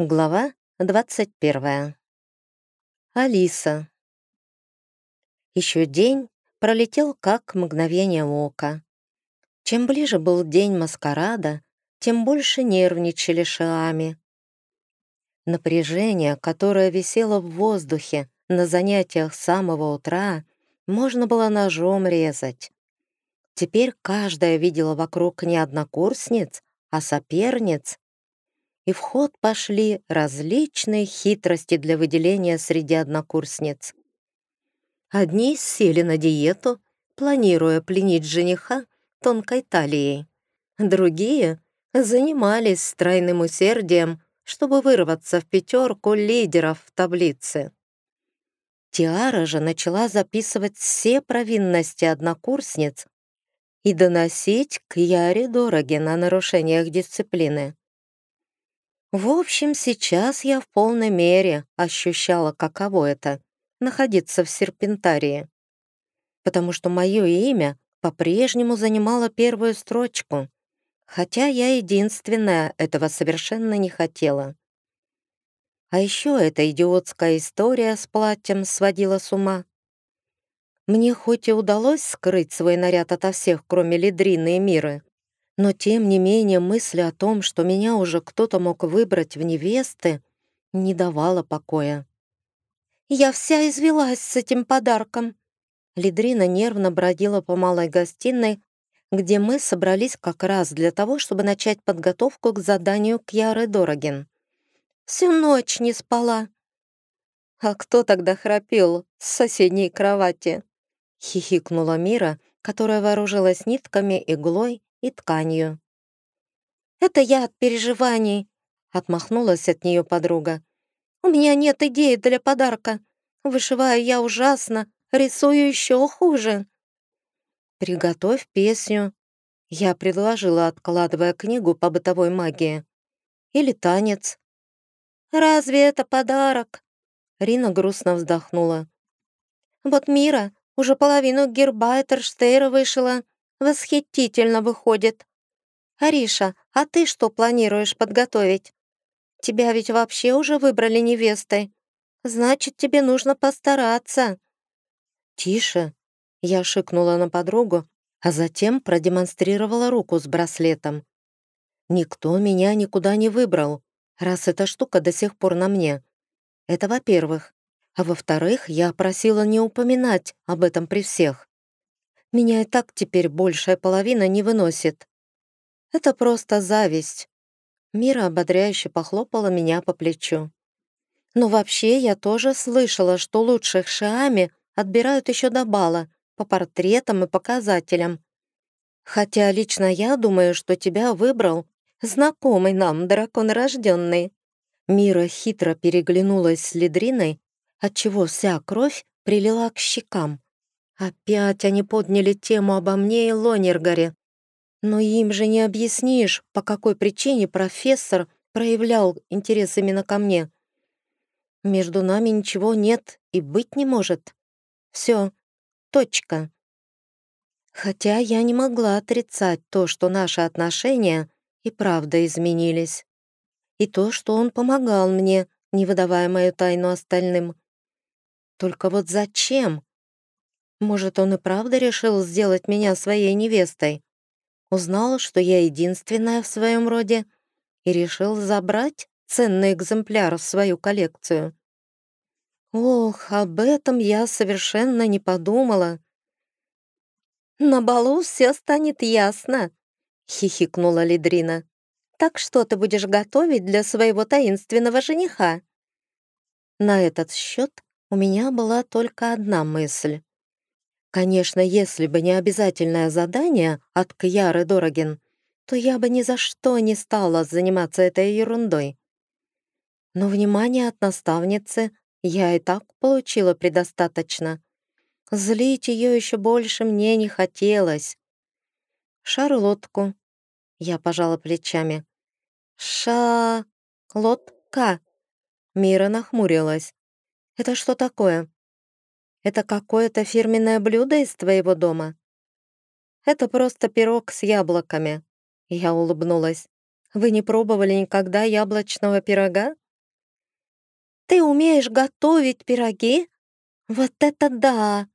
Глава 21. Алиса. Еще день пролетел как мгновение ока. Чем ближе был день маскарада, тем больше нервничали шаами. Напряжение, которое висело в воздухе на занятиях с самого утра, можно было ножом резать. Теперь каждая видела вокруг не однокурсниц, а соперниц, и в ход пошли различные хитрости для выделения среди однокурсниц. Одни сели на диету, планируя пленить жениха тонкой талией. Другие занимались стройным усердием, чтобы вырваться в пятерку лидеров в таблице. Тиара же начала записывать все провинности однокурсниц и доносить к Яре Дорогин о нарушениях дисциплины. В общем, сейчас я в полной мере ощущала, каково это — находиться в серпентарии. Потому что мое имя по-прежнему занимало первую строчку, хотя я единственная этого совершенно не хотела. А еще эта идиотская история с платьем сводила с ума. Мне хоть и удалось скрыть свой наряд ото всех, кроме Лидрины и Миры, но тем не менее мысль о том, что меня уже кто-то мог выбрать в невесты, не давала покоя. «Я вся извелась с этим подарком!» Лидрина нервно бродила по малой гостиной, где мы собрались как раз для того, чтобы начать подготовку к заданию Кьяры Дорогин. «Всю ночь не спала!» «А кто тогда храпел с соседней кровати?» — хихикнула Мира, которая вооружилась нитками, иглой и тканью. «Это я от переживаний», — отмахнулась от нее подруга. «У меня нет идеи для подарка. Вышиваю я ужасно, рисую еще хуже». «Приготовь песню», — я предложила, откладывая книгу по бытовой магии. «Или танец». «Разве это подарок?» Рина грустно вздохнула. «Вот Мира уже половину герба Этерштейра вышила, Восхитительно выходит. Ариша, а ты что планируешь подготовить? Тебя ведь вообще уже выбрали невестой. Значит, тебе нужно постараться. Тише. Я шикнула на подругу, а затем продемонстрировала руку с браслетом. Никто меня никуда не выбрал, раз эта штука до сих пор на мне. Это во-первых. А во-вторых, я просила не упоминать об этом при всех. Меня и так теперь большая половина не выносит. Это просто зависть. Мира ободряюще похлопала меня по плечу. Но вообще я тоже слышала, что лучших шиами отбирают еще до бала, по портретам и показателям. Хотя лично я думаю, что тебя выбрал знакомый нам дракон рожденный. Мира хитро переглянулась с Лидриной, отчего вся кровь прилила к щекам. Опять они подняли тему обо мне и Лонергаре. Но им же не объяснишь, по какой причине профессор проявлял интерес именно ко мне. Между нами ничего нет и быть не может. Все, точка. Хотя я не могла отрицать то, что наши отношения и правда изменились. И то, что он помогал мне, не выдавая мою тайну остальным. Только вот зачем? Может, он и правда решил сделать меня своей невестой? Узнал, что я единственная в своем роде, и решил забрать ценный экземпляр в свою коллекцию. Ох, об этом я совершенно не подумала. «На балу все станет ясно», — хихикнула Лидрина. «Так что ты будешь готовить для своего таинственного жениха?» На этот счет у меня была только одна мысль. Конечно, если бы не обязательное задание от Кьяры Дорогин, то я бы ни за что не стала заниматься этой ерундой. Но внимание от наставницы я и так получила предостаточно. Злить ее еще больше мне не хотелось. Шарлотку. Я пожала плечами. Ша... Лотка. Мира нахмурилась. Это что такое? Это какое-то фирменное блюдо из твоего дома?» «Это просто пирог с яблоками», — я улыбнулась. «Вы не пробовали никогда яблочного пирога?» Ты умеешь готовить пироги? Вот это да!»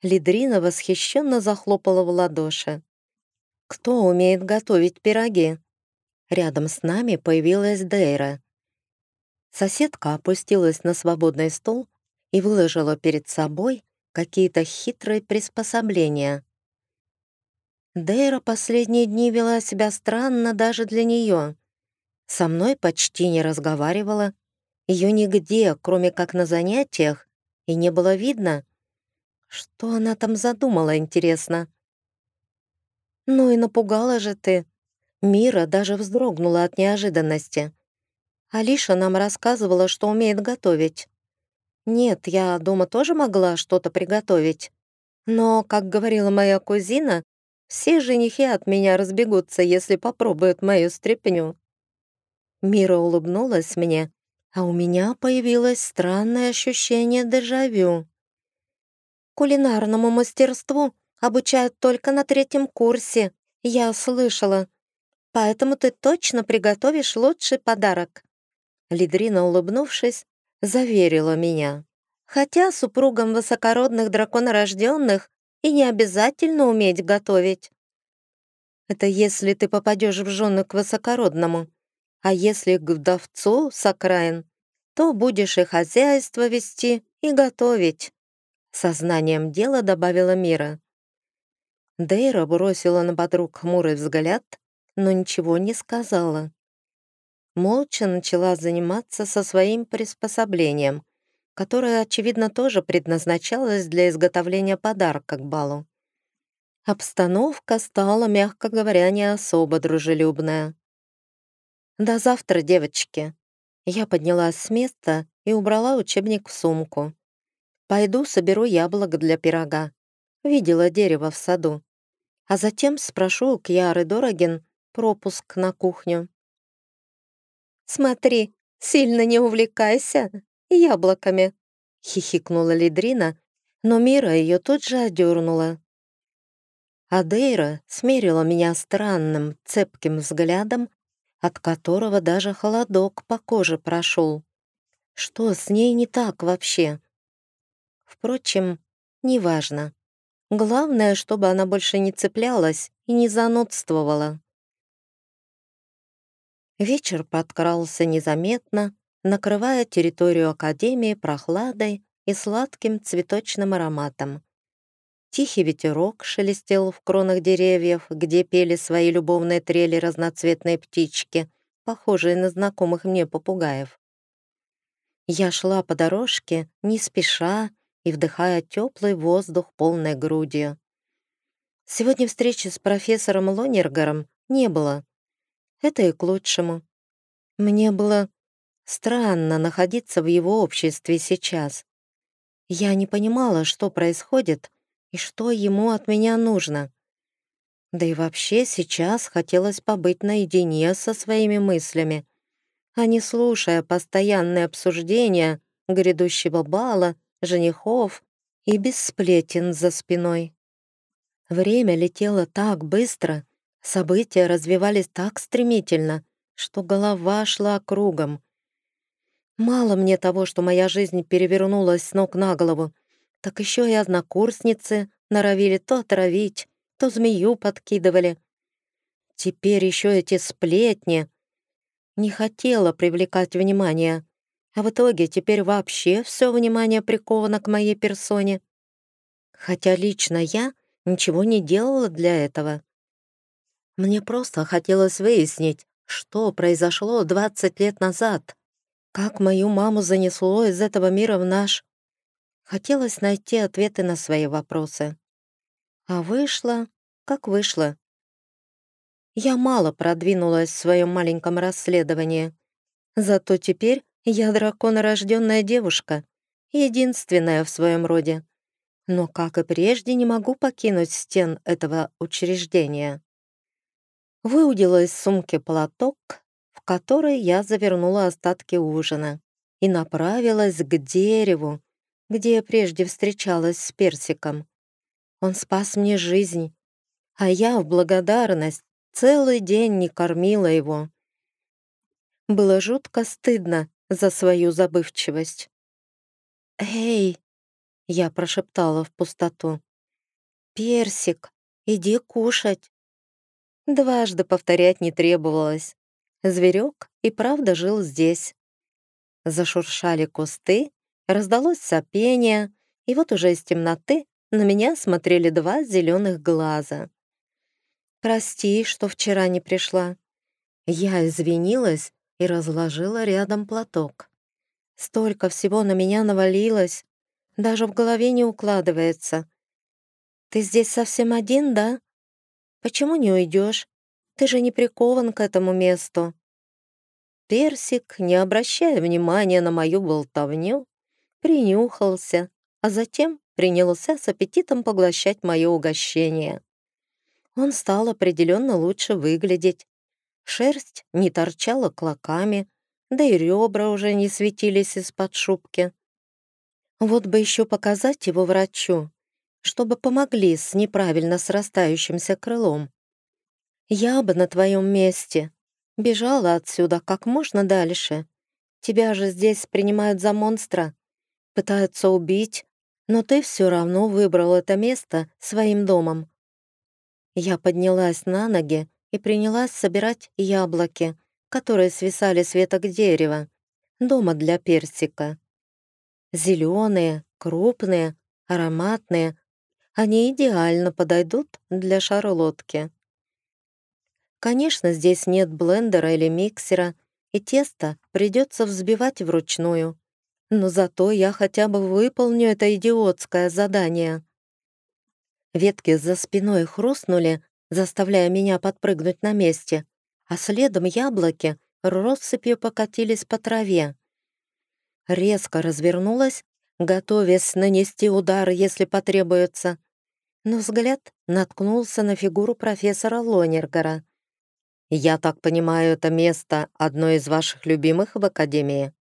Лидрина восхищенно захлопала в ладоши. «Кто умеет готовить пироги?» Рядом с нами появилась Дейра. Соседка опустилась на свободный стол и выложила перед собой какие-то хитрые приспособления. Дейра последние дни вела себя странно даже для нее. Со мной почти не разговаривала. Ее нигде, кроме как на занятиях, и не было видно. Что она там задумала, интересно? Ну и напугала же ты. Мира даже вздрогнула от неожиданности. Алиша нам рассказывала, что умеет готовить. Нет, я дома тоже могла что-то приготовить. Но, как говорила моя кузина, все женихи от меня разбегутся, если попробуют мою стряпню. Мира улыбнулась мне, а у меня появилось странное ощущение дежавю. Кулинарному мастерству обучают только на третьем курсе, я слышала. Поэтому ты точно приготовишь лучший подарок. Лидрина, улыбнувшись, заверила меня. Хотя супругам высокородных драконорожденных и не обязательно уметь готовить. Это если ты попадешь в жены к высокородному. А если к вдовцу с окраин, то будешь и хозяйство вести, и готовить. Сознанием дела добавила Мира. Дейра бросила на подруг хмурый взгляд, но ничего не сказала. Молча начала заниматься со своим приспособлением, которое, очевидно, тоже предназначалось для изготовления подарка к балу. Обстановка стала, мягко говоря, не особо дружелюбная. «До завтра, девочки!» Я поднялась с места и убрала учебник в сумку. «Пойду соберу яблок для пирога. Видела дерево в саду. А затем спрошу у Кьяры Дорогин пропуск на кухню». «Смотри, сильно не увлекайся яблоками!» — хихикнула Лидрина, но Мира ее тут же одернула. Адейра смерила меня странным, цепким взглядом от которого даже холодок по коже прошел. Что с ней не так вообще? Впрочем, неважно. Главное, чтобы она больше не цеплялась и не занудствовала. Вечер подкрался незаметно, накрывая территорию Академии прохладой и сладким цветочным ароматом. Тихий ветерок шелестел в кронах деревьев, где пели свои любовные трели разноцветные птички, похожие на знакомых мне попугаев. Я шла по дорожке, не спеша и вдыхая теплый воздух полной грудью. Сегодня встречи с профессором Лонергером не было. Это и к лучшему. Мне было странно находиться в его обществе сейчас. Я не понимала, что происходит, и что ему от меня нужно. Да и вообще сейчас хотелось побыть наедине со своими мыслями, а не слушая постоянные обсуждения грядущего бала, женихов и без сплетен за спиной. Время летело так быстро, события развивались так стремительно, что голова шла кругом. Мало мне того, что моя жизнь перевернулась с ног на голову, так еще и однокурсницы норовили то отравить, то змею подкидывали. Теперь еще эти сплетни. Не хотела привлекать внимание, а в итоге теперь вообще все внимание приковано к моей персоне. Хотя лично я ничего не делала для этого. Мне просто хотелось выяснить, что произошло 20 лет назад, как мою маму занесло из этого мира в наш. Хотелось найти ответы на свои вопросы. А вышло, как вышло. Я мало продвинулась в своем маленьком расследовании. Зато теперь я драконорожденная девушка, единственная в своем роде. Но, как и прежде, не могу покинуть стен этого учреждения. Выудила из сумки платок, в который я завернула остатки ужина, и направилась к дереву, где я прежде встречалась с Персиком. Он спас мне жизнь, а я в благодарность целый день не кормила его. Было жутко стыдно за свою забывчивость. «Эй!» — я прошептала в пустоту. «Персик, иди кушать!» Дважды повторять не требовалось. Зверек и правда жил здесь. Зашуршали кусты, раздалось сопение, и вот уже из темноты на меня смотрели два зеленых глаза. «Прости, что вчера не пришла». Я извинилась и разложила рядом платок. Столько всего на меня навалилось, даже в голове не укладывается. «Ты здесь совсем один, да? Почему не уйдешь? Ты же не прикован к этому месту». Персик, не обращая внимания на мою болтовню, принюхался, а затем принялся с аппетитом поглощать мое угощение. Он стал определенно лучше выглядеть. Шерсть не торчала клоками, да и ребра уже не светились из-под шубки. Вот бы еще показать его врачу, чтобы помогли с неправильно срастающимся крылом. Я бы на твоем месте бежала отсюда как можно дальше. Тебя же здесь принимают за монстра, пытаются убить, но ты все равно выбрал это место своим домом. Я поднялась на ноги и принялась собирать яблоки, которые свисали с веток дерева, дома для персика. Зеленые, крупные, ароматные, они идеально подойдут для шарлотки. Конечно, здесь нет блендера или миксера, и тесто придется взбивать вручную. Но зато я хотя бы выполню это идиотское задание. Ветки за спиной хрустнули, заставляя меня подпрыгнуть на месте, а следом яблоки россыпью покатились по траве. Резко развернулась, готовясь нанести удар, если потребуется, но взгляд наткнулся на фигуру профессора Лонергера. «Я так понимаю, это место одно из ваших любимых в Академии?»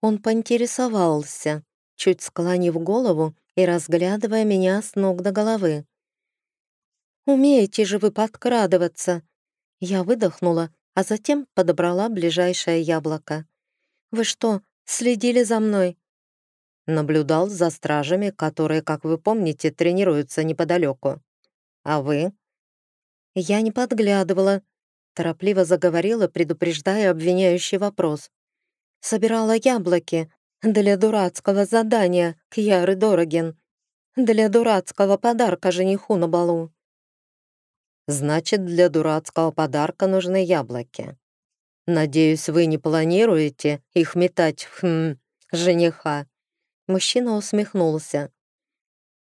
Он поинтересовался, чуть склонив голову и разглядывая меня с ног до головы. «Умеете же вы подкрадываться!» Я выдохнула, а затем подобрала ближайшее яблоко. «Вы что, следили за мной?» Наблюдал за стражами, которые, как вы помните, тренируются неподалеку. А вы? Я не подглядывала, торопливо заговорила, предупреждая обвиняющий вопрос. Собирала яблоки для дурацкого задания к Яры Дорогин, для дурацкого подарка жениху на балу. Значит, для дурацкого подарка нужны яблоки. Надеюсь, вы не планируете их метать в хм, жениха. Мужчина усмехнулся.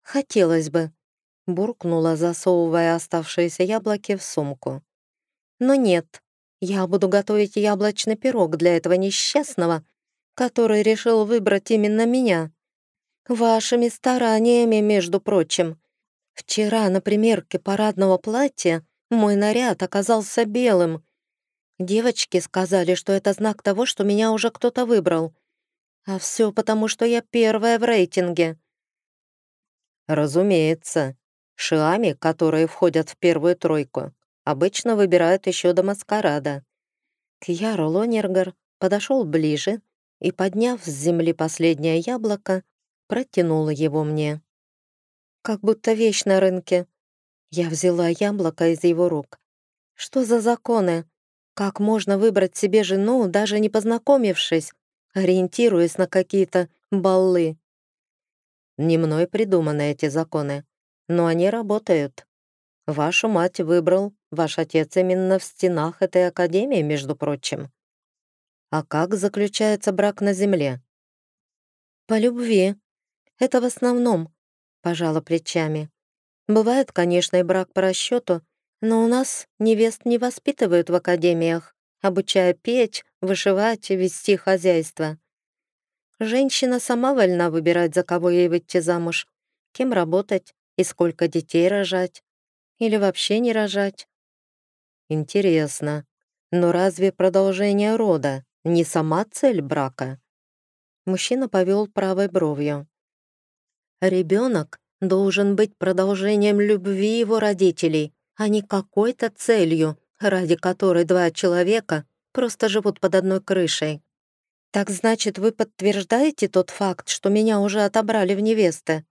«Хотелось бы», — буркнула, засовывая оставшиеся яблоки в сумку. «Но нет, я буду готовить яблочный пирог для этого несчастного, который решил выбрать именно меня. Вашими стараниями, между прочим. Вчера на примерке парадного платья мой наряд оказался белым. Девочки сказали, что это знак того, что меня уже кто-то выбрал. А все потому, что я первая в рейтинге. Разумеется. Шиами, которые входят в первую тройку, обычно выбирают еще до маскарада. Кьяро Лонергер подошел ближе и, подняв с земли последнее яблоко, протянул его мне. Как будто вещь на рынке. Я взяла яблоко из его рук. Что за законы? Как можно выбрать себе жену, даже не познакомившись? Ориентируясь на какие-то баллы. Не мной придуманы эти законы, но они работают. Вашу мать выбрал ваш отец именно в стенах этой академии, между прочим. А как заключается брак на земле? По любви. Это в основном, пожала плечами. Бывает, конечно, и брак по расчету, но у нас невест не воспитывают в академиях обучая печь, вышивать и вести хозяйство. Женщина сама вольна выбирать, за кого ей выйти замуж, кем работать и сколько детей рожать. Или вообще не рожать. Интересно, но разве продолжение рода не сама цель брака? Мужчина повел правой бровью. Ребенок должен быть продолжением любви его родителей, а не какой-то целью, ради которой два человека просто живут под одной крышей. «Так значит, вы подтверждаете тот факт, что меня уже отобрали в невесты?»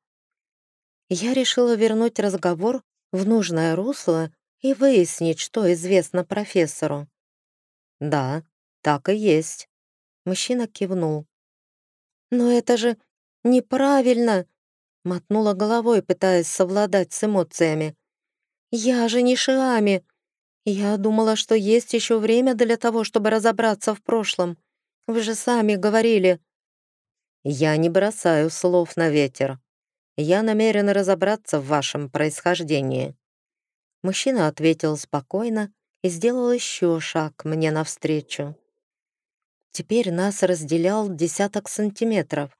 Я решила вернуть разговор в нужное русло и выяснить, что известно профессору. «Да, так и есть», — мужчина кивнул. «Но это же неправильно!» — мотнула головой, пытаясь совладать с эмоциями. «Я же не Шиами. Я думала, что есть еще время для того, чтобы разобраться в прошлом. Вы же сами говорили». «Я не бросаю слов на ветер. Я намерен разобраться в вашем происхождении». Мужчина ответил спокойно и сделал еще шаг мне навстречу. Теперь нас разделял десяток сантиметров.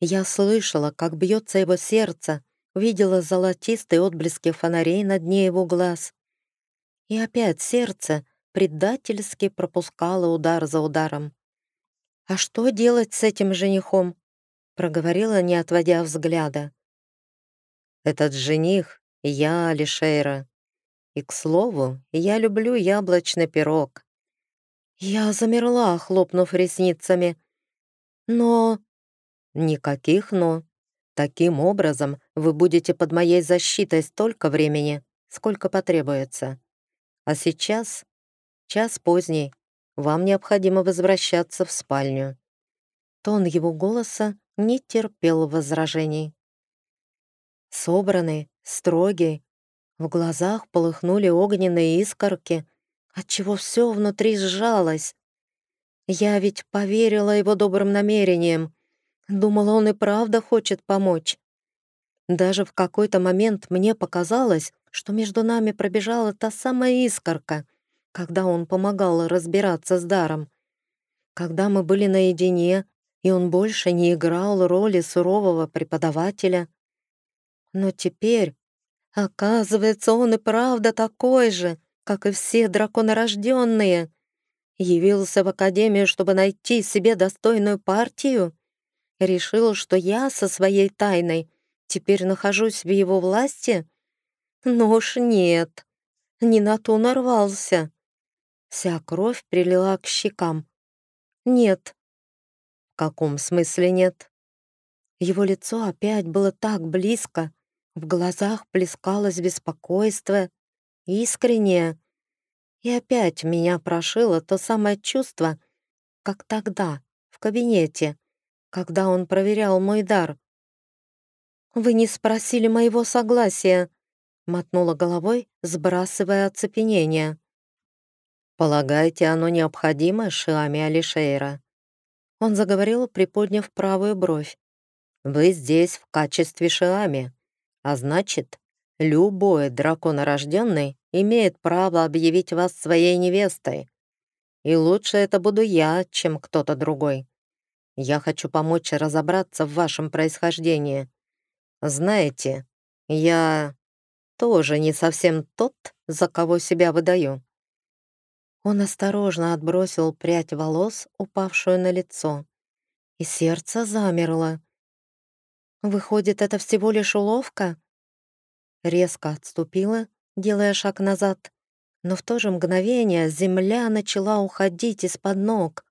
Я слышала, как бьется его сердце, видела золотистые отблески фонарей на дне его глаз. И опять сердце предательски пропускало удар за ударом. «А что делать с этим женихом?» проговорила, не отводя взгляда. «Этот жених — я, Алишейра. И, к слову, я люблю яблочный пирог». Я замерла, хлопнув ресницами. «Но...» «Никаких «но». Таким образом, вы будете под моей защитой столько времени, сколько потребуется. А сейчас час поздний, вам необходимо возвращаться в спальню». Тон его голоса не терпел возражений. Собранный, строгий, в глазах полыхнули огненные искорки, отчего все внутри сжалось. Я ведь поверила его добрым намерениям, думала, он и правда хочет помочь. Даже в какой-то момент мне показалось, что между нами пробежала та самая искорка, когда он помогал разбираться с даром. Когда мы были наедине, и он больше не играл роли сурового преподавателя. Но теперь, оказывается, он и правда такой же, как и все драконорожденные. Явился в академию, чтобы найти себе достойную партию. Решил, что я со своей тайной теперь нахожусь в его власти. Ну уж нет, не на ту нарвался. Вся кровь прилила к щекам. «Нет». «В каком смысле нет?» Его лицо опять было так близко, в глазах плескалось беспокойство, искреннее. И опять меня прошило то самое чувство, как тогда, в кабинете, когда он проверял мой дар. «Вы не спросили моего согласия», — мотнула головой, сбрасывая оцепенение. «Полагаете, оно необходимо, Шиами Алишейра?» Он заговорил, приподняв правую бровь. «Вы здесь в качестве Шиами, а значит, любой драконорожденный имеет право объявить вас своей невестой. И лучше это буду я, чем кто-то другой. Я хочу помочь разобраться в вашем происхождении. Знаете, я тоже не совсем тот, за кого себя выдаю. Он осторожно отбросил прядь волос, упавшую на лицо. И сердце замерло. Выходит, это всего лишь уловка? Резко отступила, делая шаг назад. Но в то же мгновение земля начала уходить из-под ног.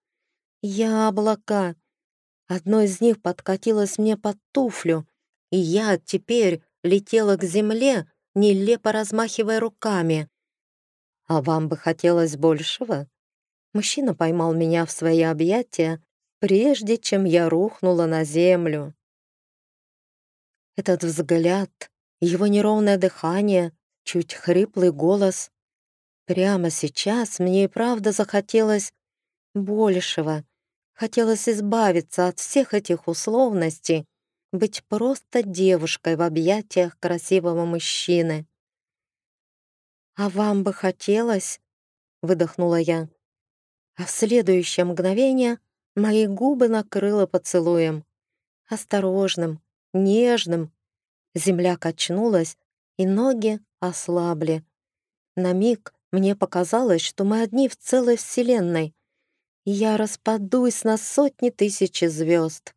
Яблоко! Одно из них подкатилось мне под туфлю, и я теперь летела к земле, нелепо размахивая руками. «А вам бы хотелось большего?» Мужчина поймал меня в свои объятия, прежде чем я рухнула на землю. Этот взгляд, его неровное дыхание, чуть хриплый голос. Прямо сейчас мне и правда захотелось большего. Хотелось избавиться от всех этих условностей, быть просто девушкой в объятиях красивого мужчины. «А вам бы хотелось?» — выдохнула я. А в следующее мгновение мои губы накрыло поцелуем. Осторожным, нежным. Земля качнулась, и ноги ослабли. На миг мне показалось, что мы одни в целой вселенной, и я распадусь на сотни тысяч звезд.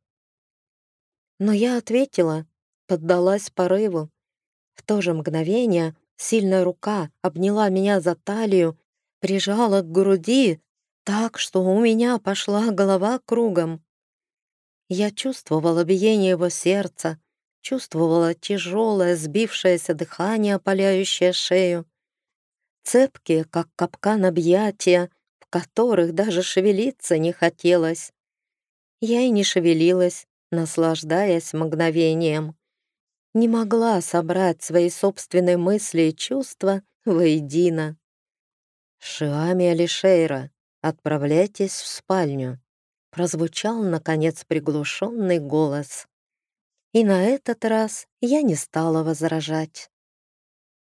Но я ответила, поддалась порыву. В то же мгновение Сильная рука обняла меня за талию, прижала к груди, так, что у меня пошла голова кругом. Я чувствовала биение его сердца, чувствовала тяжелое, сбившееся дыхание, опаляющее шею, цепкие, как капкан объятия, в которых даже шевелиться не хотелось. Я и не шевелилась, наслаждаясь мгновением. Не могла собрать свои собственные мысли и чувства воедино. «Шиами Алишейра, отправляйтесь в спальню», прозвучал, наконец, приглушенный голос. И на этот раз я не стала возражать.